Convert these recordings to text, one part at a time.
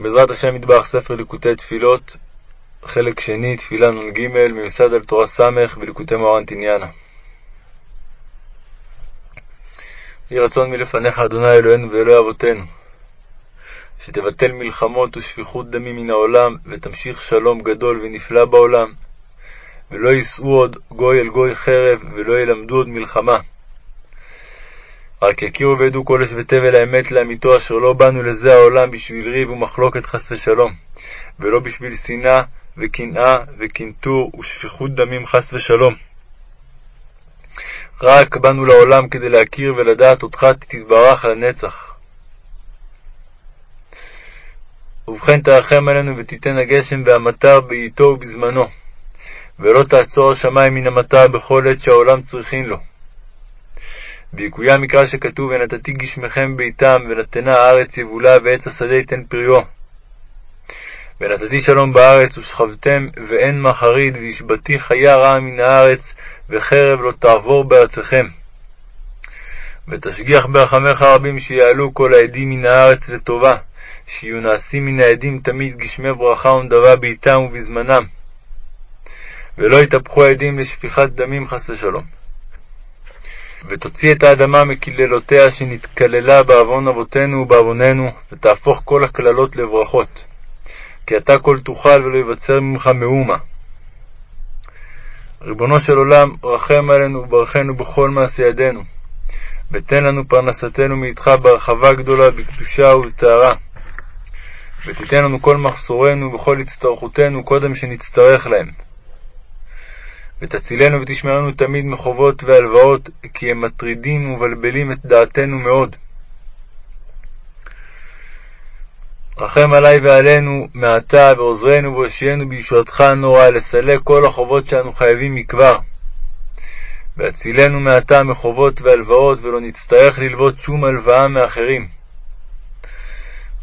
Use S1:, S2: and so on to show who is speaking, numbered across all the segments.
S1: בעזרת השם מטבח ספר ליקוטי תפילות, חלק שני, תפילה נ"ג, מיוסד על תורה ס' בליקוטי מוהר"ן תניאנה. יהי רצון מלפניך, אדוני אלוהינו ואלוהי אבותינו, שתבטל מלחמות ושפיכות דמים מן העולם, ותמשיך שלום גדול ונפלא בעולם, ולא יישאו עוד גוי אל גוי חרב, ולא ילמדו עוד מלחמה. רק יכירו וידעו כל ותבל האמת לאמיתו, אשר לא באנו לזה העולם בשביל ריב ומחלוקת חס ושלום, ולא בשביל שנאה וקנאה וקנטור ושפיכות דמים חס ושלום. רק באנו לעולם כדי להכיר ולדעת אותך תתברך לנצח. ובכן תרחם עלינו ותיתן הגשם והמטר בעתו ובזמנו, ולא תעצור השמיים מן המטר בכל עת שהעולם צריכין לו. ויקוים מקרא שכתוב ונתתי גשמכם ביתם ונתנה הארץ יבולה ועץ השדה ייתן פריו. ונתתי שלום בארץ ושכבתם ואין מחריד והשבתי חיה רעה מן הארץ וחרב לא תעבור בארצכם. ותשגיח ברחמך רבים שיעלו כל העדים מן הארץ לטובה, שיהיו נעשים מן העדים תמיד גשמי ברכה ונדבה בעתם ובזמנם. ולא יתהפכו העדים לשפיכת דמים חס ושלום. ותוציא את האדמה מקללותיה שנתקללה בעוון אבותינו ובעווננו, ותהפוך כל הקללות לברכות. כי אתה כל תוכל ולא יבצר ממך מאומה. ריבונו של עולם, רחם עלינו וברכנו בכל מעשה ידינו, ותן לנו פרנסתנו מאיתך בהרחבה גדולה, בקדושה ובטהרה. ותיתן לנו כל מחסורנו וכל הצטרכותנו קודם שנצטרך להם. ותצילנו ותשמרנו תמיד מחובות והלוואות, כי הם מטרידים ומבלבלים את דעתנו מאוד. רחם עלי ועלינו מעתה, ועוזרנו והושיענו בישועתך הנורא, לסלק כל החובות שאנו חייבים מכבר. והצילנו מעתה מחובות והלוואות, ולא נצטרך ללוות שום הלוואה מאחרים.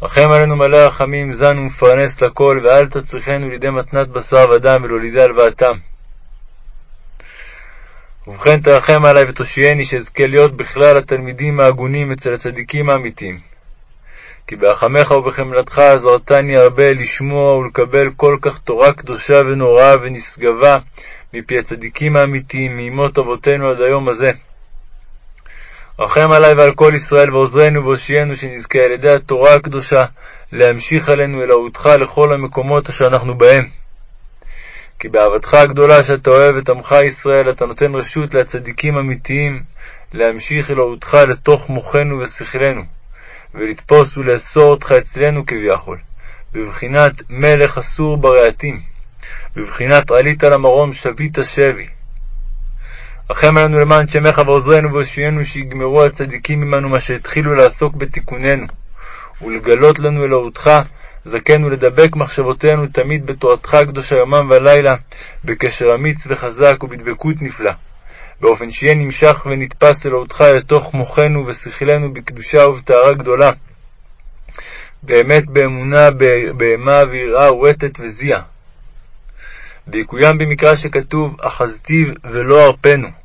S1: רחם עלינו מלא רחמים, זן ומפרנס לכל, ואל תצריכנו לידי מתנת בשר ודם, ולא לידי הלוואתם. ובכן תרחם עלי ותושייני, שאזכה להיות בכלל התלמידים ההגונים אצל הצדיקים האמיתיים. כי ברחמך ובחמלתך עזרתני הרבה לשמוע ולקבל כל כך תורה קדושה ונוראה ונשגבה מפי הצדיקים האמיתיים, מימות אבותינו עד היום הזה. רחם עלי ועל כל ישראל ועוזרנו והושיענו, שנזכה על ידי התורה הקדושה להמשיך עלינו אלוהותך לכל המקומות אשר אנחנו בהם. כי באהבתך הגדולה שאתה אוהב את עמך ישראל, אתה נותן רשות לצדיקים אמיתיים להמשיך אלוהותך לתוך מוחנו ושכלנו, ולתפוס ולאסור אותך אצלנו כביכול, בבחינת מלך אסור ברעתים, בבחינת עלית למרום שבית שבי. רחם עלינו למען שמך ועוזרנו והושיענו שיגמרו הצדיקים עמנו מה שהתחילו לעסוק בתיקוננו, ולגלות לנו אלוהותך זכנו לדבק מחשבותינו תמיד בתורתך הקדושה יומם ולילה, בקשר אמיץ וחזק ובדבקות נפלא, באופן שיהיה נמשך ונתפס אלוהותך לתוך מוחנו ושכלנו בקדושה ובטהרה גדולה, באמת באמונה, בהמה ויראה ורטט וזיע. ויקוים במקרא שכתוב, אחזתיו ולא ארפנו.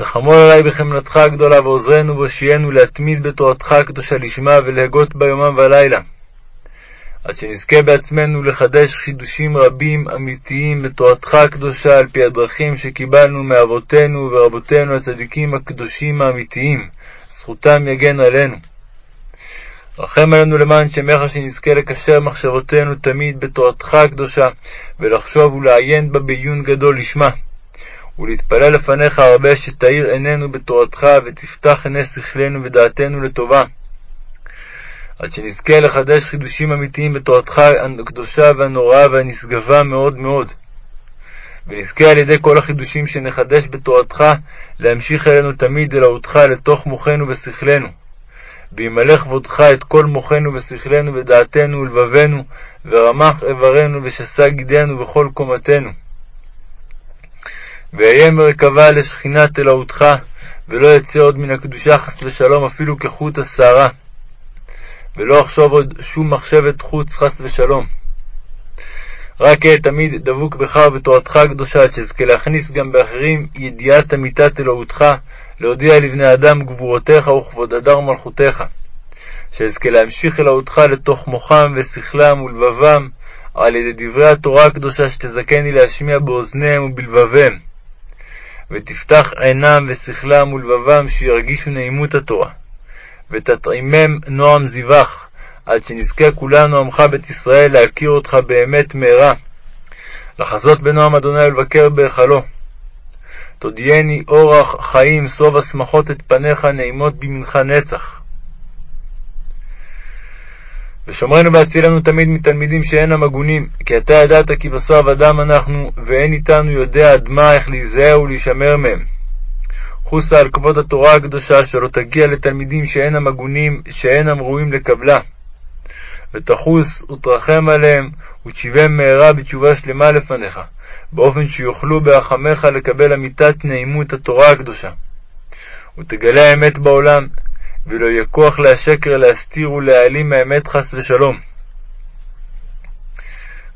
S1: וחמור עלי בחמלתך הגדולה, ועוזרנו והושיענו להתמיד בתורתך הקדושה לשמה, ולהגות בה יומם ולילה. עד שנזכה בעצמנו לחדש חידושים רבים אמיתיים בתורתך הקדושה, על פי הדרכים שקיבלנו מאבותינו ורבותינו הצדיקים הקדושים האמיתיים, זכותם יגן עלינו. רחם עלינו למען שמך שנזכה לקשר מחשבותינו תמיד בתורתך הקדושה, ולחשוב ולעיין בה בעיון גדול לשמה. ולהתפלל לפניך הרבה שתאיר עינינו בתורתך, ותפתח עיני שכלנו ודעתנו לטובה. עד שנזכה לחדש חידושים אמיתיים בתורתך הקדושה והנוראה והנשגבה מאוד מאוד. ונזכה על ידי כל החידושים שנחדש בתורתך להמשיך אלינו תמיד אלוהותך לתוך מוחנו ושכלנו. וימלא כבודך את כל מוחנו ושכלנו ודעתנו ולבבנו, ורמח איברנו ושסה גידנו וכל קומתנו. ואהיה מרכבה לשכינת אלוהותך, ולא יצא עוד מן הקדושה חס ושלום אפילו כחוט השערה, ולא אחשוב עוד שום מחשבת חוץ חס ושלום. רק אהיה תמיד דבוק בך ובתורתך הקדושה, עד שאזכה להכניס גם באחרים ידיעת אמיתת אלוהותך, להודיע לבני אדם גבורותיך וכבוד הדר מלכותיך. שאזכה להמשיך אלוהותך לתוך מוחם ושכלם ולבבם, על ידי דברי התורה הקדושה שתזכני להשמיע באוזניהם ובלבביהם. ותפתח עינם ושכלם ולבבם שירגישו נעימות התורה, ותטעימם נועם זיווך, עד שנזכה כולנו עמך בית ישראל להכיר אותך באמת מהרה, לחזות בנועם אדוני ולבקר בהיכלו. תודיעני אורח חיים, סוב השמחות את פניך, נעימות בימינך נצח. ושומרנו והצילנו תמיד מתלמידים שאינם הגונים, כי אתה ידעת כי בשר ודם אנחנו, ואין איתנו יודע עד מה איך להיזהר ולהישמר מהם. חוסה על כבוד התורה הקדושה, שלא תגיע לתלמידים שאינם הגונים, שאינם ראויים לקבלה. ותחוס ותרחם עליהם, ותשיבם מהרה בתשובה שלמה לפניך, באופן שיוכלו ברחמך לקבל אמיתת נעימות התורה הקדושה. ותגלה האמת בעולם, ולא יהיה כוח להשקר להסתיר ולהעלים מהאמת חס ושלום.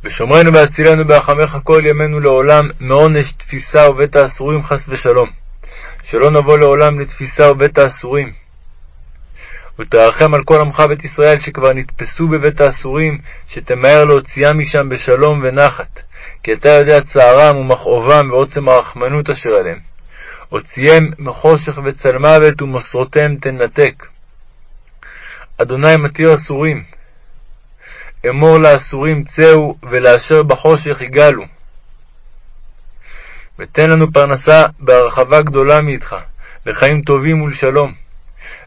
S1: ושומרנו והצילנו ברחמך כל ימינו לעולם מעונש תפיסה ובית האסורים חס ושלום. שלא נבוא לעולם לתפיסה ובית האסורים. ותרחם על כל עמך בית ישראל שכבר נתפסו בבית האסורים, שתמהר להוציאם משם בשלום ונחת, כי אתה יודע צערם ומכאובם ועוצם הרחמנות אשר עליהם. הוציאם מחושך וצל מוות ומסרותיהם תנתק. אדוני מתיר אסורים. אמור לאסורים צאו, ולאשר בחושך יגאלו. ותן לנו פרנסה בהרחבה גדולה מאיתך, לחיים טובים ולשלום,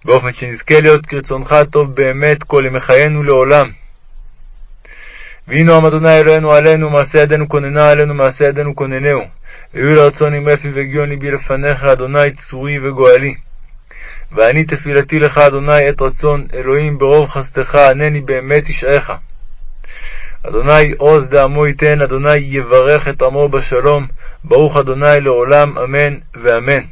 S1: באופן שנזכה להיות כרצונך הטוב באמת כל ימי חיינו לעולם. והנה עם אדוני אלוהינו עלינו, מעשה ידינו כוננה עלינו, מעשה ידינו כוננהו. ויהיו לרצון עם רפי והגיון ליבי לפניך, אדוני צורי וגואלי. ואני תפילתי לך, אדוני, עת רצון, אלוהים, ברוב חסדך, ענני באמת ישעך. אדוני עוז דעמו ייתן, אדוני יברך את עמו בשלום, ברוך אדוני לעולם, אמן ואמן.